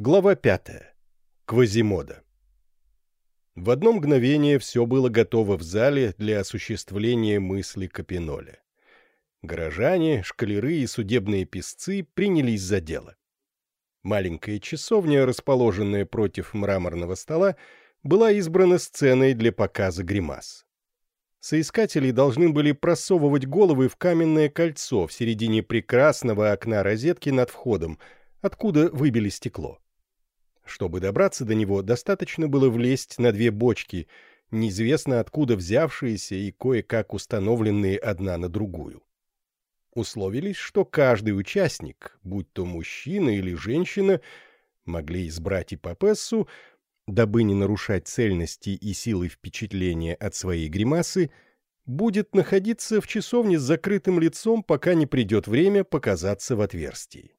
Глава пятая. Квазимода. В одно мгновение все было готово в зале для осуществления мысли Капиноля. Горожане, шкалеры и судебные писцы принялись за дело. Маленькая часовня, расположенная против мраморного стола, была избрана сценой для показа гримас. Соискатели должны были просовывать головы в каменное кольцо в середине прекрасного окна розетки над входом, откуда выбили стекло. Чтобы добраться до него, достаточно было влезть на две бочки, неизвестно откуда взявшиеся и кое-как установленные одна на другую. Условились, что каждый участник, будь то мужчина или женщина, могли избрать и папессу, дабы не нарушать цельности и силы впечатления от своей гримасы, будет находиться в часовне с закрытым лицом, пока не придет время показаться в отверстии.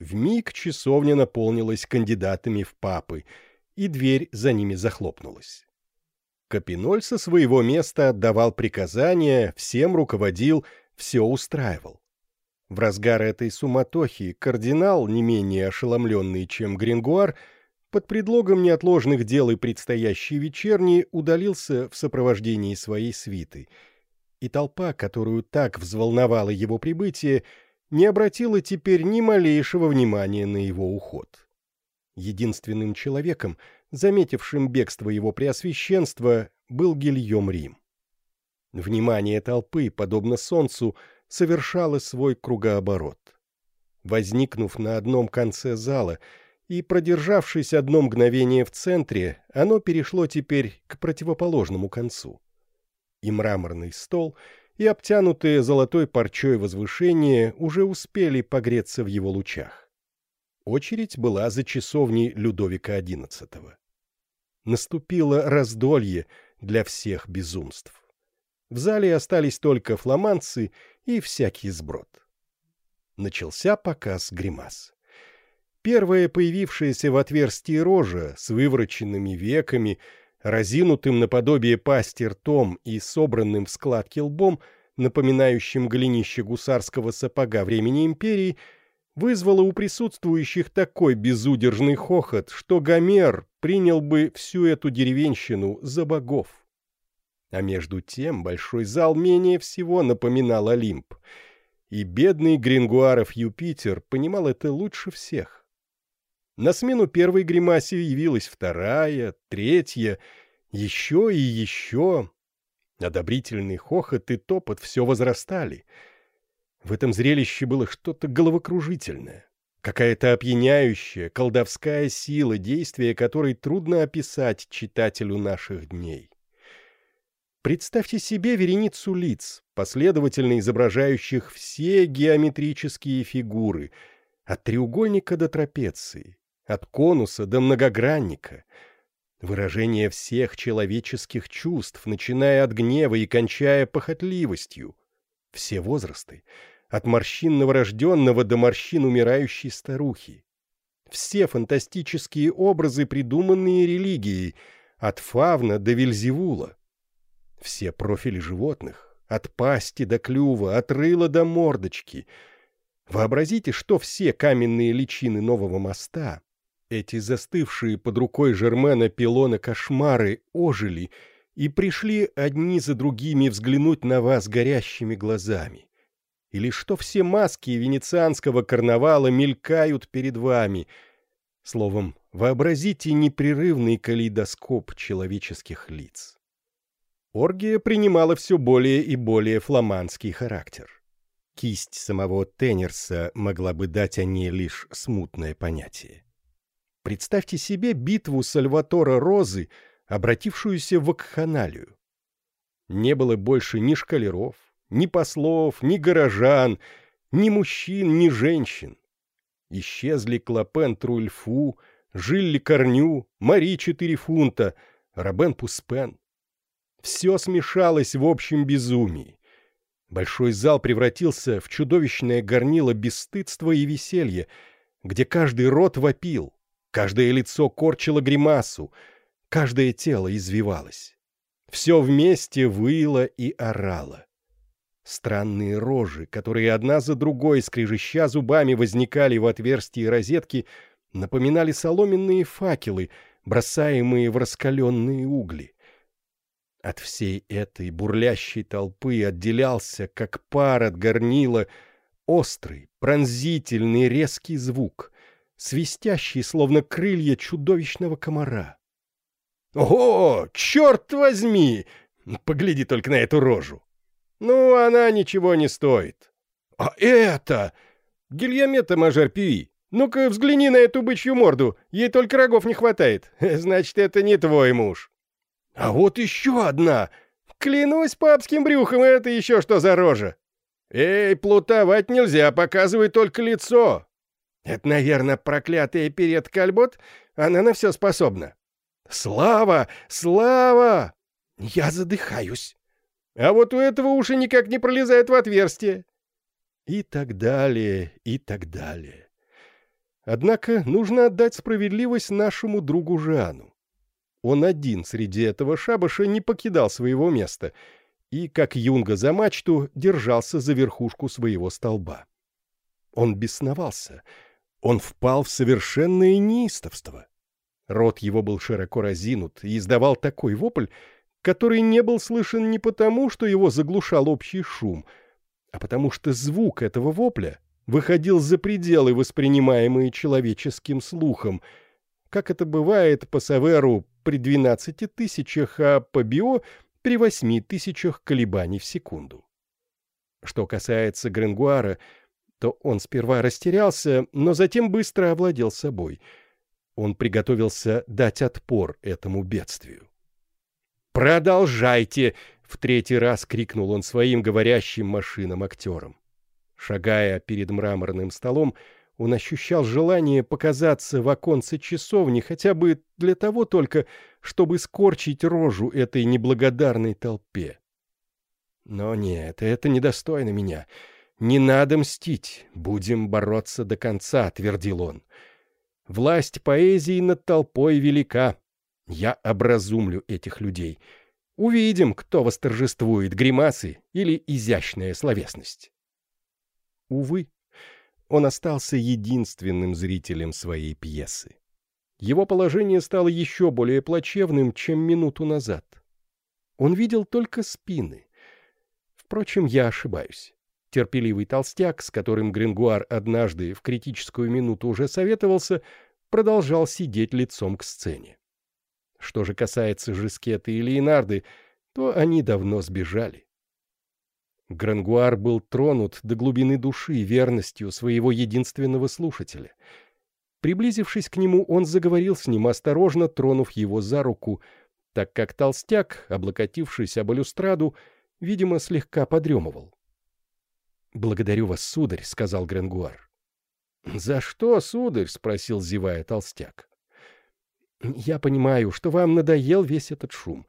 В миг часовня наполнилась кандидатами в папы, и дверь за ними захлопнулась. Капиноль со своего места отдавал приказания, всем руководил, все устраивал. В разгар этой суматохи кардинал, не менее ошеломленный, чем Грингуар, под предлогом неотложных дел и предстоящей вечерни удалился в сопровождении своей свиты, и толпа, которую так взволновало его прибытие, не обратила теперь ни малейшего внимания на его уход. Единственным человеком, заметившим бегство его преосвященства, был Гильем Рим. Внимание толпы, подобно солнцу, совершало свой кругооборот. Возникнув на одном конце зала и продержавшись одно мгновение в центре, оно перешло теперь к противоположному концу. И мраморный стол — и обтянутые золотой парчой возвышения уже успели погреться в его лучах. Очередь была за часовней Людовика XI. Наступило раздолье для всех безумств. В зале остались только фламандцы и всякий сброд. Начался показ гримас. Первая появившаяся в отверстии рожа с вывороченными веками — разинутым наподобие пасти ртом и собранным в складки лбом, напоминающим голенище гусарского сапога времени империи, вызвало у присутствующих такой безудержный хохот, что Гомер принял бы всю эту деревенщину за богов. А между тем большой зал менее всего напоминал Олимп, и бедный Грингуаров Юпитер понимал это лучше всех. На смену первой гримасе явилась вторая, третья, еще и еще. Одобрительный хохот и топот все возрастали. В этом зрелище было что-то головокружительное. Какая-то опьяняющая, колдовская сила, действия которой трудно описать читателю наших дней. Представьте себе вереницу лиц, последовательно изображающих все геометрические фигуры, от треугольника до трапеции, от конуса до многогранника. Выражение всех человеческих чувств, начиная от гнева и кончая похотливостью. Все возрасты, от морщин новорожденного до морщин умирающей старухи. Все фантастические образы, придуманные религией, от фавна до вельзевула. Все профили животных, от пасти до клюва, от рыла до мордочки. Вообразите, что все каменные личины нового моста эти застывшие под рукой Жермена пилона кошмары ожили и пришли одни за другими взглянуть на вас горящими глазами. Или что все маски венецианского карнавала мелькают перед вами. Словом, вообразите непрерывный калейдоскоп человеческих лиц. Оргия принимала все более и более фламандский характер. Кисть самого Теннерса могла бы дать о ней лишь смутное понятие. Представьте себе битву Сальватора Розы, обратившуюся в акханалию. Не было больше ни шкалеров, ни послов, ни горожан, ни мужчин, ни женщин. Исчезли Клопен Трульфу, Жилли Корню, Мари Четыре Фунта, Робен Пуспен. Все смешалось в общем безумии. Большой зал превратился в чудовищное горнило бесстыдства и веселья, где каждый рот вопил — Каждое лицо корчило гримасу, каждое тело извивалось. Все вместе выло и орало. Странные рожи, которые одна за другой, скрежеща зубами, возникали в отверстии розетки, напоминали соломенные факелы, бросаемые в раскаленные угли. От всей этой бурлящей толпы отделялся, как пар от горнила, острый, пронзительный, резкий звук, свистящий, словно крылья чудовищного комара. «Ого! Черт возьми! Погляди только на эту рожу! Ну, она ничего не стоит. А это... Гильямета Мажор Пюи, ну-ка взгляни на эту бычью морду, ей только рогов не хватает. Значит, это не твой муж. А вот еще одна. Клянусь папским брюхом, это еще что за рожа? Эй, плутовать нельзя, показывай только лицо. Это, наверное, проклятая перед Кальбот, она на все способна. Слава! Слава! Я задыхаюсь. А вот у этого уши никак не пролезают в отверстие. И так далее, и так далее. Однако нужно отдать справедливость нашему другу Жану. Он один среди этого шабаша не покидал своего места и, как юнга за мачту, держался за верхушку своего столба. Он бесновался, он впал в совершенное неистовство. Рот его был широко разинут и издавал такой вопль, который не был слышен не потому, что его заглушал общий шум, а потому что звук этого вопля выходил за пределы, воспринимаемые человеческим слухом, как это бывает по Саверу при 12 тысячах, а по Био при 8 тысячах колебаний в секунду. Что касается Гренгуара, то он сперва растерялся, но затем быстро овладел собой. Он приготовился дать отпор этому бедствию. «Продолжайте!» — в третий раз крикнул он своим говорящим машинам-актерам. Шагая перед мраморным столом, он ощущал желание показаться в оконце часовни хотя бы для того только, чтобы скорчить рожу этой неблагодарной толпе. Но нет, это недостойно меня. Не надо мстить, будем бороться до конца, твердил он. Власть поэзии над толпой велика. Я образумлю этих людей. Увидим, кто восторжествует, гримасы или изящная словесность. Увы, он остался единственным зрителем своей пьесы. Его положение стало еще более плачевным, чем минуту назад. Он видел только спины. Впрочем, я ошибаюсь. Терпеливый толстяк, с которым Грингуар однажды в критическую минуту уже советовался, продолжал сидеть лицом к сцене. Что же касается Жискета и Леонарды, то они давно сбежали. Грангуар был тронут до глубины души верностью своего единственного слушателя. Приблизившись к нему, он заговорил с ним, осторожно тронув его за руку, так как толстяк, облокотившись об балюстраду, видимо, слегка подремывал. «Благодарю вас, сударь», — сказал Гренгуар. «За что, сударь?» — спросил, зевая толстяк. Я понимаю, что вам надоел весь этот шум.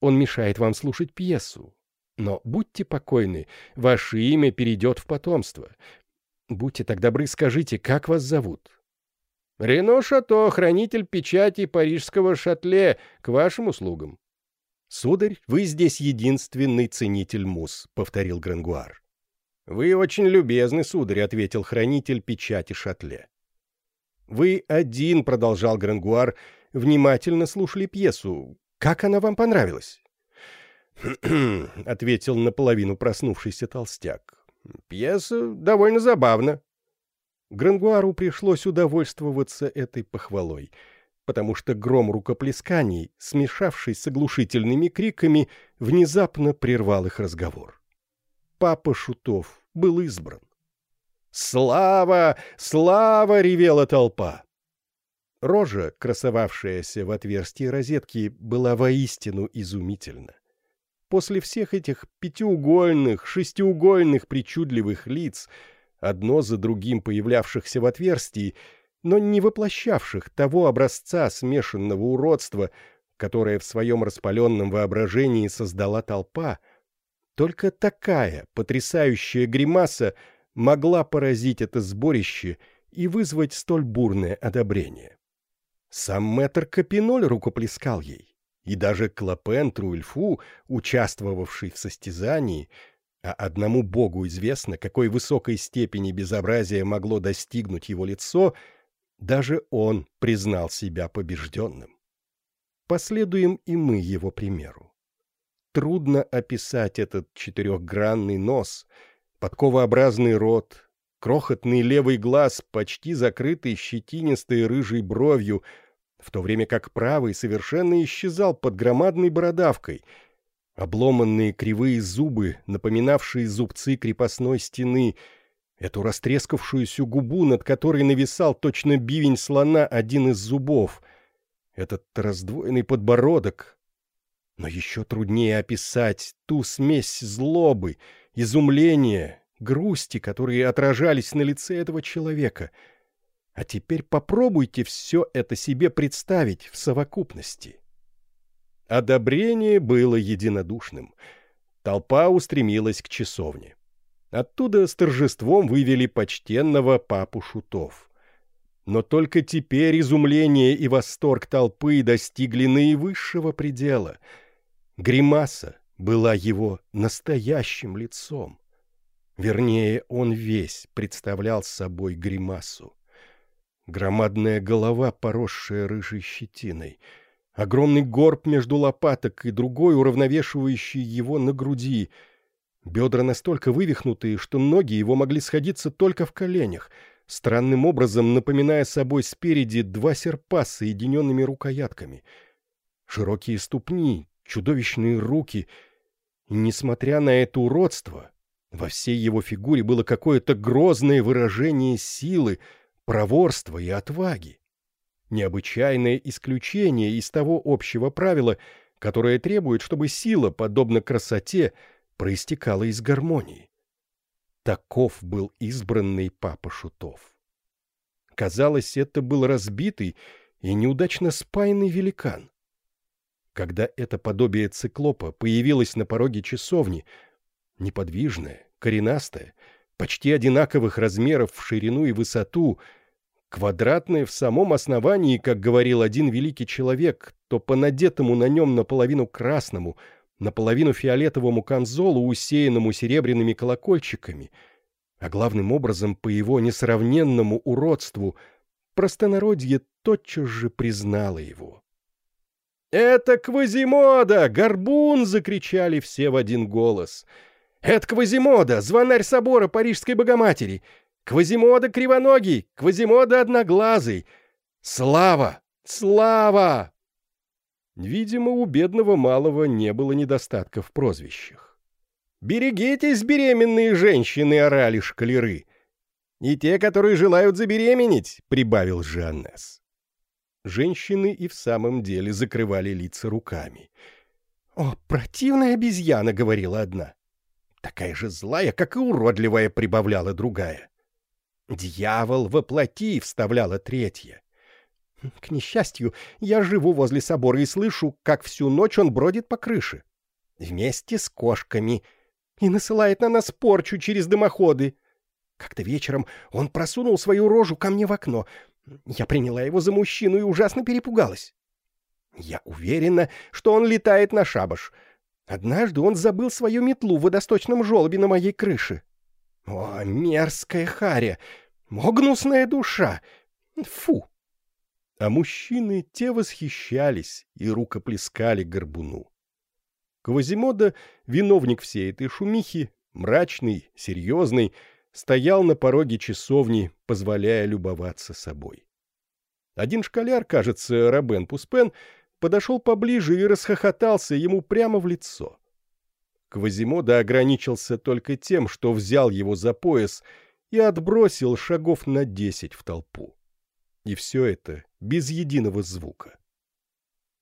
Он мешает вам слушать пьесу. Но будьте покойны, ваше имя перейдет в потомство. Будьте так добры, скажите, как вас зовут? Рено Шато, хранитель печати парижского шатле, к вашим услугам. Сударь, вы здесь единственный ценитель мус, повторил Грангуар. Вы очень любезны, сударь, ответил хранитель печати шатле. Вы один, продолжал Грангуар, — внимательно слушали пьесу. Как она вам понравилась? — ответил наполовину проснувшийся толстяк. — Пьеса довольно забавна. Грангуару пришлось удовольствоваться этой похвалой, потому что гром рукоплесканий, смешавшись с оглушительными криками, внезапно прервал их разговор. Папа Шутов был избран. «Слава! Слава!» — ревела толпа. Рожа, красовавшаяся в отверстии розетки, была воистину изумительна. После всех этих пятиугольных, шестиугольных причудливых лиц, одно за другим появлявшихся в отверстии, но не воплощавших того образца смешанного уродства, которое в своем распаленном воображении создала толпа, только такая потрясающая гримаса могла поразить это сборище и вызвать столь бурное одобрение. Сам мэтр Капиноль рукоплескал ей, и даже Клопен Труэльфу, участвовавший в состязании, а одному богу известно, какой высокой степени безобразия могло достигнуть его лицо, Даже он признал себя побежденным. Последуем и мы его примеру. Трудно описать этот четырехгранный нос, подковообразный рот, крохотный левый глаз, почти закрытый щетинистой рыжей бровью, в то время как правый совершенно исчезал под громадной бородавкой, обломанные кривые зубы, напоминавшие зубцы крепостной стены, эту растрескавшуюся губу, над которой нависал точно бивень слона один из зубов, этот раздвоенный подбородок. Но еще труднее описать ту смесь злобы, изумления, грусти, которые отражались на лице этого человека. А теперь попробуйте все это себе представить в совокупности. Одобрение было единодушным. Толпа устремилась к часовне. Оттуда с торжеством вывели почтенного папу Шутов. Но только теперь изумление и восторг толпы достигли наивысшего предела. Гримаса была его настоящим лицом. Вернее, он весь представлял собой гримасу. Громадная голова, поросшая рыжей щетиной, огромный горб между лопаток и другой, уравновешивающий его на груди, бедра настолько вывихнутые, что ноги его могли сходиться только в коленях, странным образом напоминая собой спереди два серпа соединенными рукоятками, широкие ступни, чудовищные руки, и, несмотря на это уродство, во всей его фигуре было какое-то грозное выражение силы, проворства и отваги. Необычайное исключение из того общего правила, которое требует, чтобы сила, подобно красоте, проистекала из гармонии. Таков был избранный папа Шутов. Казалось, это был разбитый и неудачно спаянный великан. Когда это подобие циклопа появилось на пороге часовни — неподвижная, коренастая, почти одинаковых размеров в ширину и высоту, квадратная в самом основании, как говорил один великий человек, то по надетому на нем наполовину красному, наполовину фиолетовому камзолу, усеянному серебряными колокольчиками, а главным образом по его несравненному уродству, простонародье тотчас же признало его. «Это Квазимода! Горбун!» — закричали все в один голос — это Квазимода, звонарь собора Парижской Богоматери! Квазимода кривоногий, Квазимода одноглазый! Слава! Слава!» Видимо, у бедного малого не было недостатка в прозвищах. «Берегитесь, беременные женщины!» — орали шкалеры. «И те, которые желают забеременеть!» — прибавил Жаннес. Женщины и в самом деле закрывали лица руками. «О, противная обезьяна!» — говорила одна. Такая же злая, как и уродливая, прибавляла другая. «Дьявол воплоти!» — вставляла третья. «К несчастью, я живу возле собора и слышу, как всю ночь он бродит по крыше. Вместе с кошками. И насылает на нас порчу через дымоходы. Как-то вечером он просунул свою рожу ко мне в окно. Я приняла его за мужчину и ужасно перепугалась. Я уверена, что он летает на шабаш — Однажды он забыл свою метлу в водосточном желобе на моей крыше. О, мерзкая харя! О, душа! Фу! А мужчины те восхищались и рукоплескали горбуну. Квазимода, виновник всей этой шумихи, мрачный, серьезный, стоял на пороге часовни, позволяя любоваться собой. Один школяр, кажется, Робен Пуспен, подошел поближе и расхохотался ему прямо в лицо. Квазимода ограничился только тем, что взял его за пояс и отбросил шагов на десять в толпу. И все это без единого звука.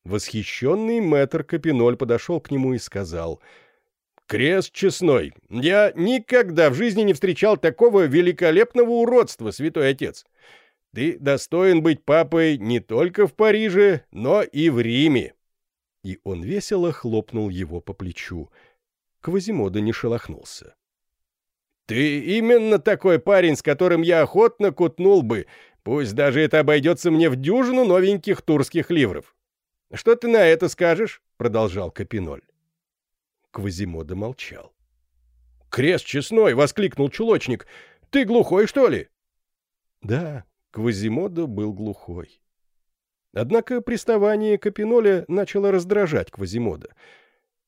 Восхищенный мэтр Капиноль подошел к нему и сказал, «Крест честной, я никогда в жизни не встречал такого великолепного уродства, святой отец. Ты достоин быть папой не только в Париже, но и в Риме. И он весело хлопнул его по плечу. Квазимода не шелохнулся. «Ты именно такой парень, с которым я охотно кутнул бы, пусть даже это обойдется мне в дюжину новеньких турских ливров. Что ты на это скажешь?» — продолжал Капиноль. Квазимода молчал. «Крест честной!» — воскликнул чулочник. «Ты глухой, что ли?» «Да, Квазимода был глухой. Однако приставание Капиноля начало раздражать Квазимода.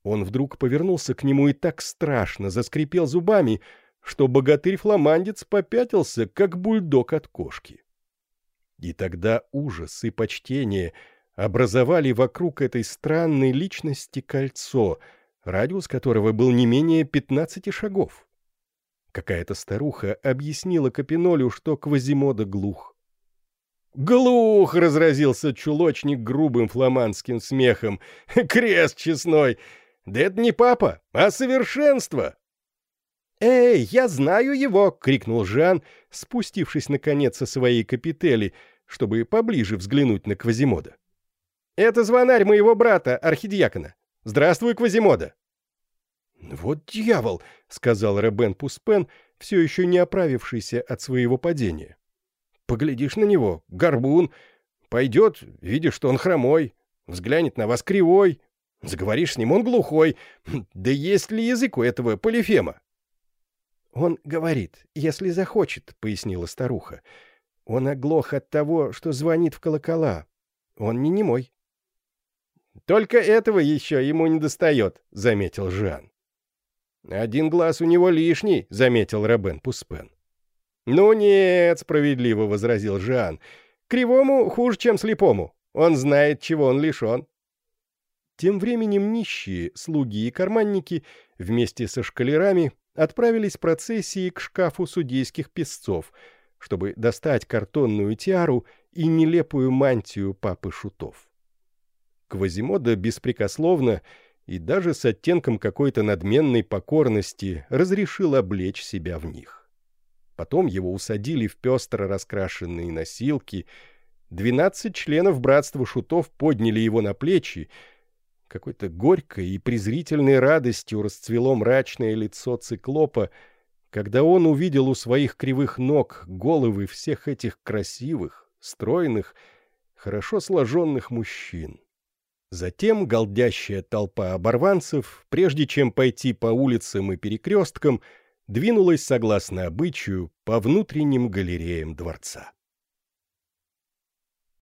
Он вдруг повернулся к нему и так страшно заскрипел зубами, что богатырь-фламандец попятился, как бульдог от кошки. И тогда ужас и почтение образовали вокруг этой странной личности кольцо, радиус которого был не менее пятнадцати шагов. Какая-то старуха объяснила Капинолю, что Квазимода глух. «Глух!» — разразился чулочник грубым фламандским смехом. «Крест честной! Да это не папа, а совершенство!» «Эй, я знаю его!» — крикнул Жан, спустившись, наконец, со своей капители, чтобы поближе взглянуть на Квазимода. «Это звонарь моего брата, архидиакона. Здравствуй, Квазимода!» «Вот дьявол!» — сказал Ребен Пуспен, все еще не оправившийся от своего падения. «Поглядишь на него, горбун. Пойдет, видишь, что он хромой, взглянет на вас кривой. Заговоришь с ним, он глухой. Да есть ли язык у этого полифема?» «Он говорит, если захочет», — пояснила старуха. «Он оглох от того, что звонит в колокола. Он не немой». «Только этого еще ему не достает», — заметил Жан. «Один глаз у него лишний», — заметил Робен Пуспен. «Ну нет», — справедливо возразил Жан. «Кривому хуже, чем слепому. Он знает, чего он лишен». Тем временем нищие, слуги и карманники вместе со шкалерами отправились процессией к шкафу судейских песцов, чтобы достать картонную тиару и нелепую мантию папы Шутов. Квазимода беспрекословно и даже с оттенком какой-то надменной покорности разрешил облечь себя в них. Потом его усадили в пестро раскрашенные носилки, двенадцать членов братства шутов подняли его на плечи, какой-то горькой и презрительной радостью расцвело мрачное лицо циклопа, когда он увидел у своих кривых ног головы всех этих красивых, стройных, хорошо сложенных мужчин. Затем голдящая толпа оборванцев, прежде чем пойти по улицам и перекресткам, двинулась, согласно обычаю, по внутренним галереям дворца.